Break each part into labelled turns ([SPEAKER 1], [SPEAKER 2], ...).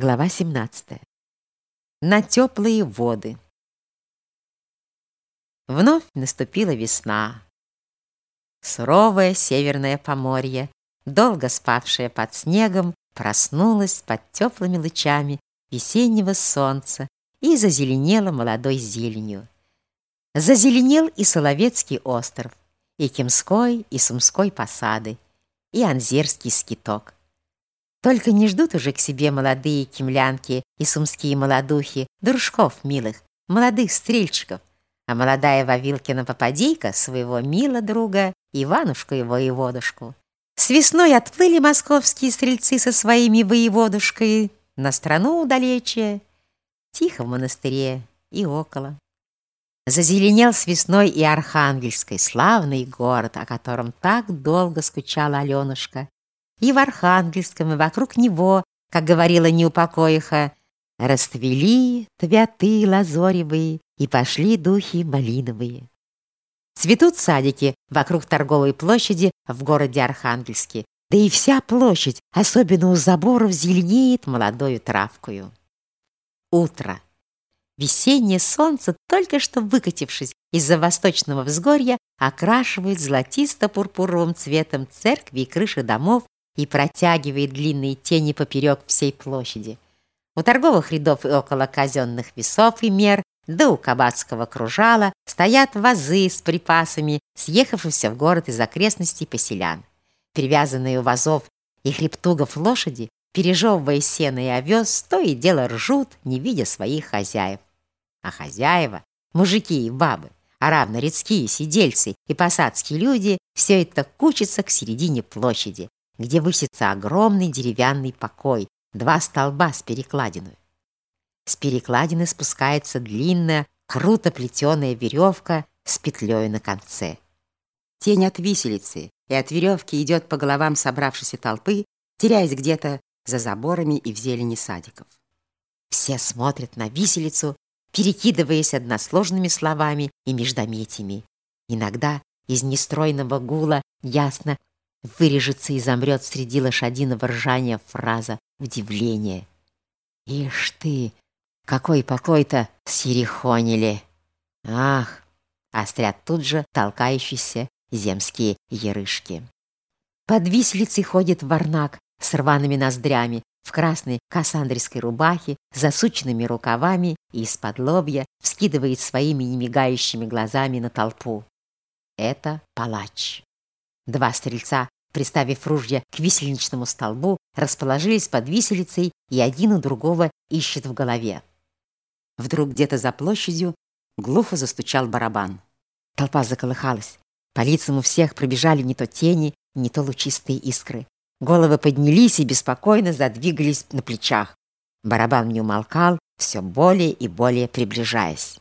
[SPEAKER 1] Глава 17. На теплые воды. Вновь наступила весна. Суровое северное поморье, долго спавшее под снегом, проснулось под теплыми лучами весеннего солнца и зазеленело молодой зеленью. Зазеленел и Соловецкий остров, и Кемской, и Сумской посады, и Анзерский скиток. Только не ждут уже к себе молодые кемлянки и сумские молодухи, дружков милых, молодых стрельчиков, а молодая Вавилкина попадейка своего мила друга Иванушку и воеводушку. С весной отплыли московские стрельцы со своими воеводушкой на страну удалече, тихо в монастыре и около. Зазеленел с весной и Архангельской, славный город, о котором так долго скучала Аленушка, и в Архангельском, и вокруг него, как говорила неупокоиха, расцвели твяты лазоревые и пошли духи малиновые. Цветут садики вокруг торговой площади в городе Архангельске, да и вся площадь, особенно у заборов, зеленеет молодою травкою. Утро. Весеннее солнце, только что выкатившись из-за восточного взгорья, окрашивает золотисто-пурпуровым цветом церкви и крыши домов и протягивает длинные тени поперек всей площади. У торговых рядов и около казенных весов и мер, да у кабацкого кружала стоят вазы с припасами, съехавшихся в город из окрестностей поселян. Привязанные у вазов и хребтугов лошади, пережевывая сено и овес, то и дело ржут, не видя своих хозяев. А хозяева, мужики и бабы, а равно редские сидельцы и посадские люди, все это кучится к середине площади, где высится огромный деревянный покой, два столба с перекладиной. С перекладины спускается длинная, круто плетеная веревка с петлей на конце. Тень от виселицы и от веревки идет по головам собравшейся толпы, теряясь где-то за заборами и в зелени садиков. Все смотрят на виселицу, перекидываясь односложными словами и междометиями. Иногда из нестройного гула ясно вырежется и замрет среди лошадиного ржания фраза удивления. «Ишь ты, какой покой-то сирихонили!» «Ах!» — острят тут же толкающиеся земские ерышки. Под виселицей ходит варнак с рваными ноздрями, в красной кассандрийской рубахе, засученными рукавами и из-под лобья вскидывает своими немигающими глазами на толпу. Это палач. Два стрельца, приставив ружья к виселичному столбу, расположились под виселицей, и один у другого ищет в голове. Вдруг где-то за площадью глухо застучал барабан. Толпа заколыхалась. По лицам у всех пробежали не то тени, не то лучистые искры. Головы поднялись и беспокойно задвигались на плечах. Барабан не умолкал, все более и более приближаясь.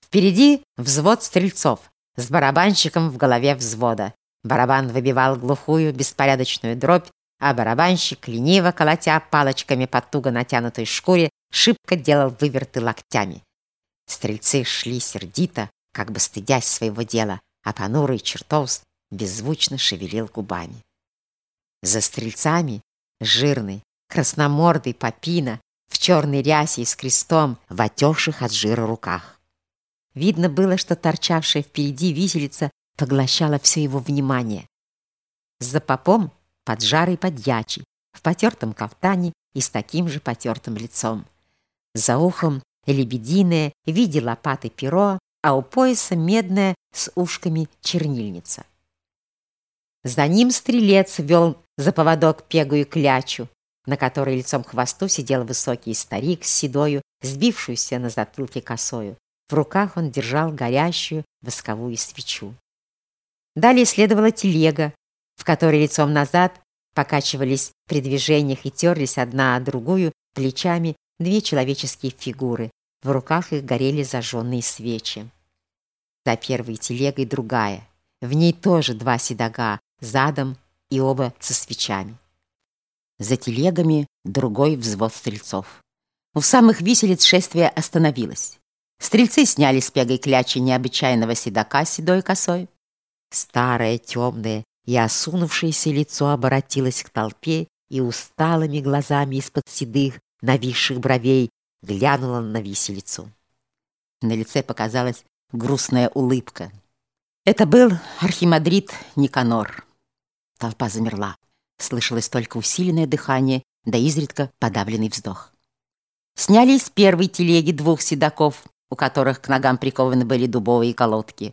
[SPEAKER 1] Впереди взвод стрельцов с барабанщиком в голове взвода. Барабан выбивал глухую, беспорядочную дробь, а барабанщик, лениво колотя палочками по туго натянутой шкуре, шибко делал выверты локтями. Стрельцы шли сердито, как бы стыдясь своего дела, а понурый чертовс беззвучно шевелил губами. За стрельцами жирный, красномордый попина в черной рясе и с крестом в отекших от жира руках. Видно было, что торчавшая впереди виселица поглощала все его внимание. За попом поджарый подьячий, в потертом кафтане и с таким же потертым лицом. За ухом лебединое в виде лопаты перо, а у пояса медная с ушками чернильница. За ним стрелец вел за поводок пегу и клячу, на которой лицом к хвосту сидел высокий старик с седою, сбившуюся на затылке косою. В руках он держал горящую восковую свечу. Далее следовала телега, в которой лицом назад покачивались при движениях и терлись одна о другую плечами две человеческие фигуры. В руках их горели зажженные свечи. За первой телегой другая. В ней тоже два седага, задом и оба со свечами. За телегами другой взвод стрельцов. У самых виселиц шествие остановилось. Стрельцы сняли с пегой клячи необычайного седока седой косой, Старое, темное и осунувшееся лицо обратилось к толпе и усталыми глазами из-под седых, нависших бровей, глянула на виселицу. На лице показалась грустная улыбка. Это был архимандрит Никанор. Толпа замерла. Слышалось только усиленное дыхание, да изредка подавленный вздох. Сняли из первой телеги двух седаков, у которых к ногам прикованы были дубовые колодки.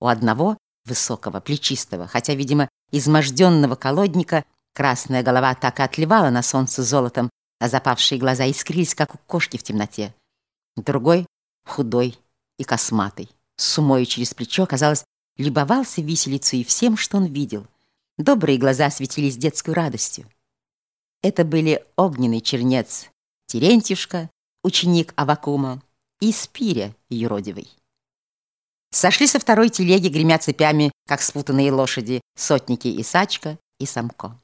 [SPEAKER 1] У одного, высокого, плечистого, хотя, видимо, изможденного колодника, красная голова так и отливала на солнце золотом, а запавшие глаза искрились, как у кошки в темноте. Другой, худой и косматый, с сумой через плечо, казалось, любовался виселицей и всем, что он видел. Добрые глаза светились детской радостью. Это были огненный чернец, Терентьюшка, ученик Авакума, и Спиря юродивый. Сошли со второй телеги, гремя цепями, как спутанные лошади, сотники Исачка и Самко.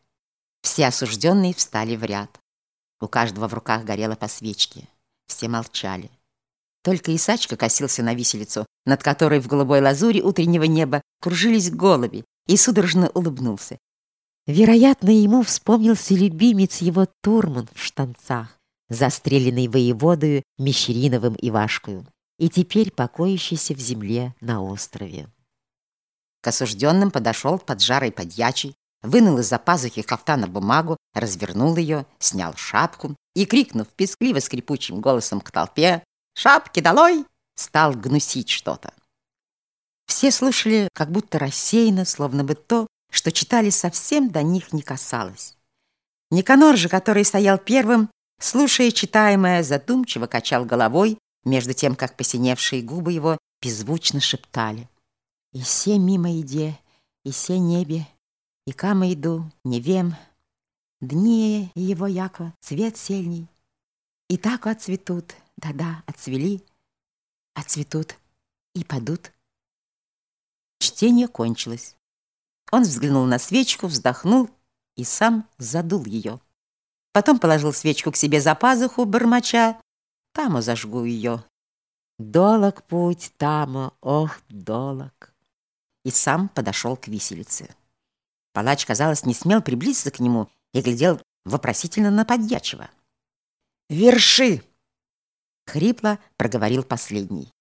[SPEAKER 1] Все осужденные встали в ряд. У каждого в руках горело по свечке. Все молчали. Только Исачка косился на виселицу, над которой в голубой лазури утреннего неба кружились голуби, и судорожно улыбнулся. Вероятно, ему вспомнился любимец его Турман в штанцах, застреленный воеводою Мещериновым Ивашкою, и теперь покоящийся в земле на острове. К осужденным подошел поджарый подьячий, вынул из-за пазухи кафтана бумагу, развернул ее, снял шапку и, крикнув пескливо скрипучим голосом к толпе «Шапки долой!», стал гнусить что-то. Все слушали как будто рассеянно, словно бы то, что читали, совсем до них не касалось. Никанор же, который стоял первым, слушая читаемое, задумчиво качал головой, между тем, как посиневшие губы его беззвучно шептали. «И все мимо иде, и все небе, и кама иду, не вем, дни его яко цвет сельней, и так отцветут, да-да, отцвели, отцветут и падут». Чтение кончилось. Он взглянул на свечку, вздохнул и сам задул ее. Потом положил свечку к себе за пазуху, бормоча. Тамо зажгу ее. Долог путь, Тамо, ох, долог. И сам подошел к виселице. Палач, казалось, не смел приблизиться к нему и глядел вопросительно на подьячего. «Верши!» — хрипло проговорил последний.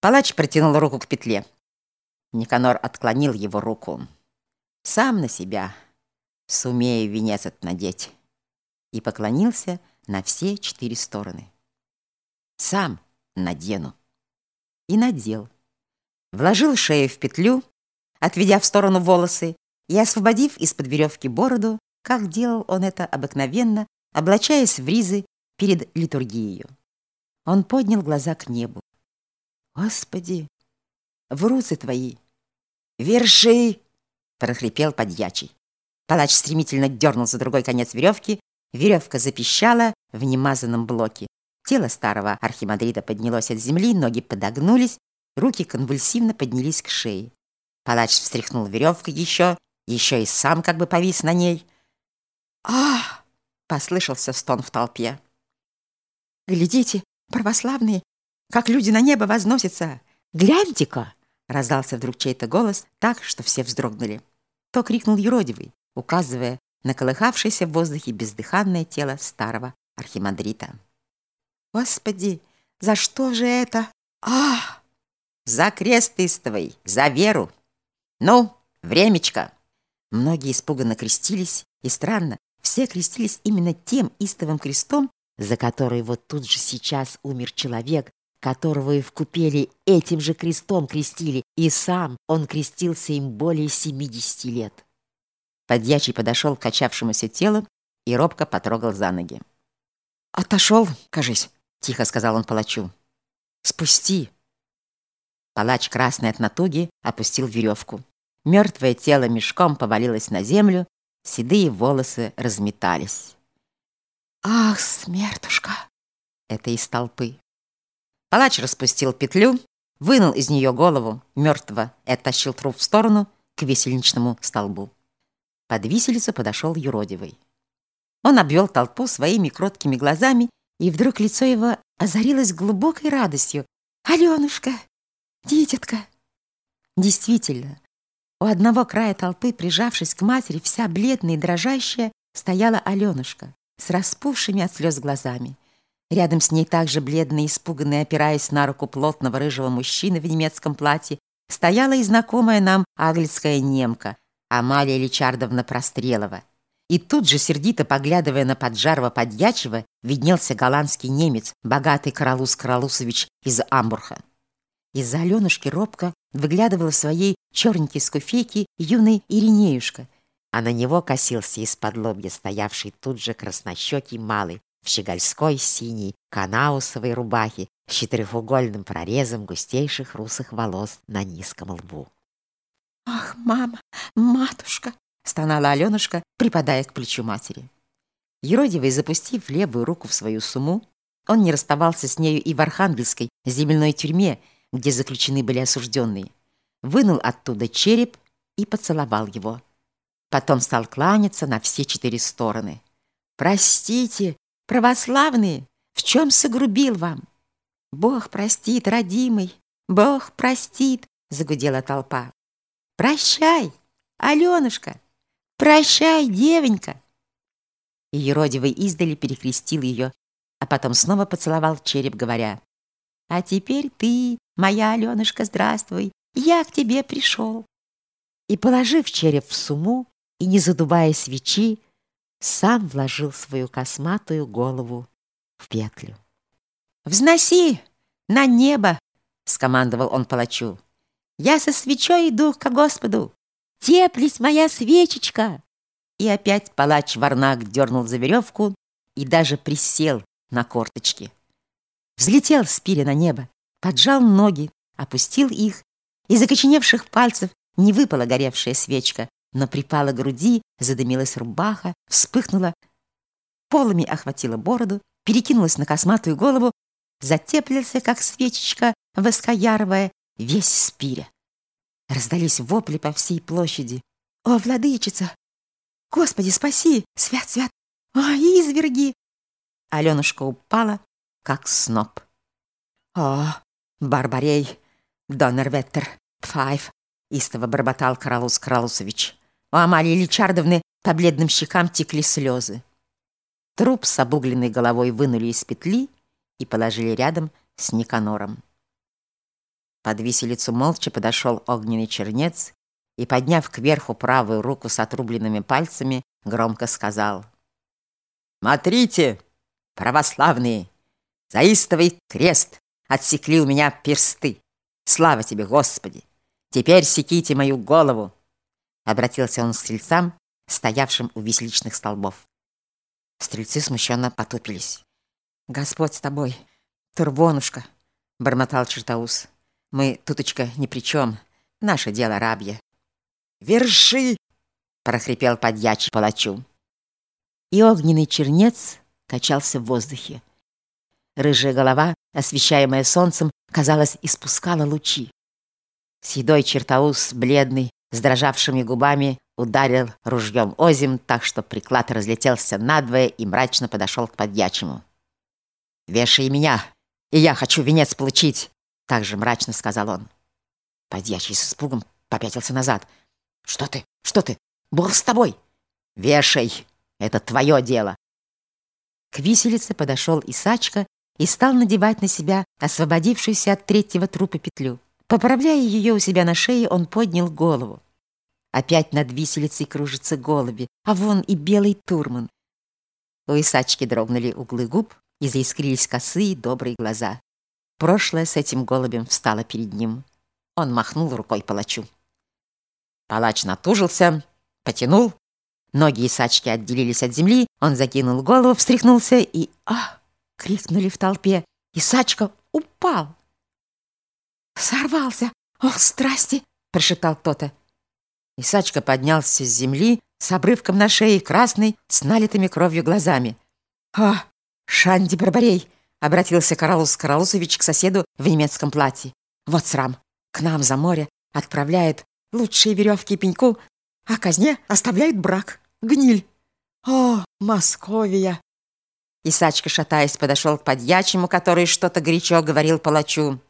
[SPEAKER 1] Палач протянул руку к петле. Никанор отклонил его руку. «Сам на себя сумею венец надеть» и поклонился на все четыре стороны. «Сам надену». И надел. Вложил шею в петлю, отведя в сторону волосы, и, освободив из-под веревки бороду, как делал он это обыкновенно, облачаясь в ризы перед литургией. Он поднял глаза к небу. «Господи, в руцы твои!» «Верши!» — прохрипел подьячий. Палач стремительно дернул за другой конец веревки, веревка запищала в немазанном блоке. Тело старого архимандрита поднялось от земли, ноги подогнулись, руки конвульсивно поднялись к шее. Палач встряхнул веревку еще, еще и сам как бы повис на ней. «Ах!» — послышался стон в толпе. «Глядите, православные, как люди на небо возносятся! Гляньте-ка!» Раздался вдруг чей-то голос так, что все вздрогнули. То крикнул юродивый, указывая на колыхавшееся в воздухе бездыханное тело старого архимандрита. «Господи, за что же это? Ах!» «За крест истовый, за веру! Ну, времечко!» Многие испуганно крестились, и странно, все крестились именно тем истовым крестом, за который вот тут же сейчас умер человек, которого и в купели этим же крестом крестили, и сам он крестился им более 70 лет. Подьячий подошел к качавшемуся телу и робко потрогал за ноги. «Отошел, кажись», — тихо сказал он палачу. «Спусти». Палач, красный от натуги, опустил веревку. Мертвое тело мешком повалилось на землю, седые волосы разметались. «Ах, смертушка!» Это из толпы. Палач распустил петлю, вынул из нее голову мертвого и оттащил труп в сторону к висельничному столбу. Под виселицу подошел юродивый. Он обвел толпу своими кроткими глазами, и вдруг лицо его озарилось глубокой радостью. «Аленушка! Дитятка!» Действительно, у одного края толпы, прижавшись к матери, вся бледная и дрожащая, стояла Аленушка. с распухшими от слез глазами. Рядом с ней также бледный, испуганный, опираясь на руку плотного рыжего мужчины в немецком платье, стояла и знакомая нам аглицкая немка Амалия Личардовна Прострелова. И тут же, сердито поглядывая на поджарого подьячего, виднелся голландский немец, богатый Каралус Каралусович из Амбурха. Из-за Аленушки робко выглядывала в своей черненькой скуфейке юный Иринеюшка, а на него косился из-под лобья стоявший тут же краснощекий малый в щегольской синей канаусовой рубахе с четырехугольным прорезом густейших русых волос на низком лбу.
[SPEAKER 2] «Ах, мама, матушка!» — стонала Аленушка, припадая к плечу матери.
[SPEAKER 1] Еродивый, запустив левую руку в свою сумму, он не расставался с нею и в Архангельской земельной тюрьме, где заключены были осужденные. Вынул оттуда череп и поцеловал его. Потом стал кланяться на все четыре стороны. «Простите, православные, в чем согрубил вам?» «Бог простит, родимый, Бог простит!» — загудела толпа. «Прощай, Аленушка!» «Прощай, девонька!» И Еродивый издали перекрестил ее, а потом снова поцеловал череп, говоря, «А теперь ты, моя Аленушка, здравствуй, я к тебе пришел». И, положив череп в суму и не задувая свечи, сам вложил свою косматую голову в петлю.
[SPEAKER 2] «Взноси на небо!» — скомандовал он палачу. «Я со свечой иду к Господу. Теплись моя свечечка!» И опять палач Варнак дернул за веревку и даже присел на корточки. Взлетел Спири на небо, поджал ноги, опустил их, из окоченевших пальцев не выпала горевшая свечка, но припала к груди, задымилась рубаха, вспыхнула, полами охватила бороду, перекинулась на косматую голову, затеплился, как свечечка воскояровая, весь Спиря. Раздались вопли по всей площади. «О, владычица! Господи, спаси! Свят, свят! О, изверги!» Аленушка упала, как сноп. «О, Барбарей, Доннерветтер, Пфайф!» истово бормотал Каралус Каралусович. У Амалии Личардовны по бледным щекам текли слезы. Труп с обугленной головой вынули из петли и положили рядом с Никанором. Под виселицу молча подошел огненный чернец и, подняв кверху правую руку с отрубленными пальцами, громко сказал. «Смотрите, православные, заистовый крест, отсекли у меня персты. Слава тебе, Господи! Теперь секите мою голову!» Обратился он к стрельцам, стоявшим у виселичных столбов. Стрельцы смущенно потупились. «Господь с тобой, Турбонушка!» — бормотал Чертаус. Мы, туточка, ни при чем. Наше дело рабье. «Верши!» — прохрипел подьячий палачу. И огненный чернец качался в воздухе. Рыжая голова, освещаемая солнцем, казалось, испускала лучи. Седой чертаус, бледный, с дрожавшими губами, ударил ружьем озим, так что приклад разлетелся надвое и мрачно подошел к подьячему. «Вешай меня, и я хочу венец получить!» Также мрачно сказал он. Подьячий с испугом попятился назад. «Что ты? Что ты? Бог с тобой!» «Вешай! Это твое дело!» К виселице подошел Исачка и стал надевать на себя освободившуюся от третьего трупа петлю. Поправляя ее у себя на шее, он поднял голову. Опять над виселицей кружатся голуби, а вон и белый турман. У Исачки дрогнули углы губ и заискрились косые добрые глаза. Прошлое с этим голубем встало перед ним. Он махнул рукой палачу. Палач натужился, потянул. Ноги Исачки отделились от земли. Он закинул голову, встряхнулся и... «А!» — крикнули в толпе. Исачка упал. «Сорвался! Ох, страсти!» — прошептал кто-то. Исачка поднялся с земли с обрывком на шее, красный, с налитыми кровью глазами. «А, Шанди Барбарей!» Обратился Каралус Каралусович к соседу в немецком платье. Вот срам. К нам за море отправляет лучшие веревки и пеньку, а казне оставляет брак. Гниль. О, Московия! Исачка, шатаясь, подошел к подьячему, который что-то горячо говорил палачу.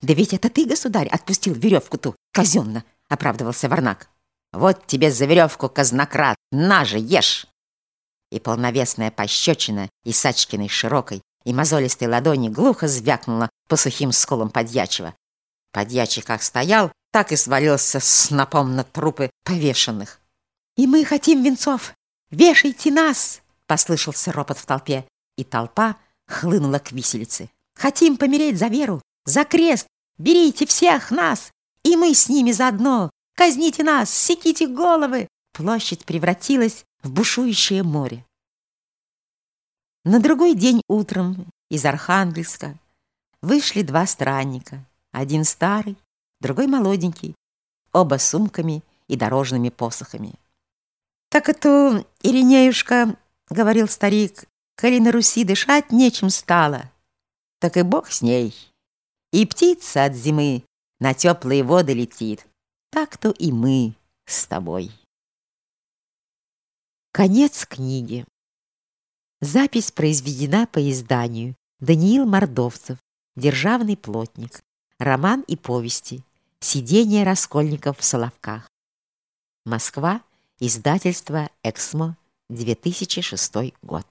[SPEAKER 2] «Да ведь это ты, государь, отпустил веревку ту, казенно!» — оправдывался Варнак. «Вот тебе за веревку, казнократ! На же, ешь!»
[SPEAKER 1] и полновесная пощечина Исачкиной широкой и мозолистой ладони глухо звякнула по сухим сколам подьячего. Подьячий как стоял, так и свалился с снопом на трупы повешенных.
[SPEAKER 2] «И мы хотим венцов! Вешайте нас!» — послышался ропот в толпе, и толпа хлынула к виселице. «Хотим помереть за веру, за крест! Берите всех нас, и мы с ними заодно! Казните нас, секите головы!» Площадь превратилась в бушующее море. На другой день утром из Архангельска вышли два странника. Один старый, другой молоденький, оба сумками и дорожными посохами. «Так это, Иринеюшка, — говорил старик, — коли на Руси дышать нечем стало, так и бог с ней. И птица от зимы на теплые воды летит, так-то и мы с тобой». Конец книги. Запись произведена по изданию Даниил Мордовцев, Державный плотник. Роман и повести. Сидение раскольников в Соловках. Москва. Издательство «Эксмо», 2006 год.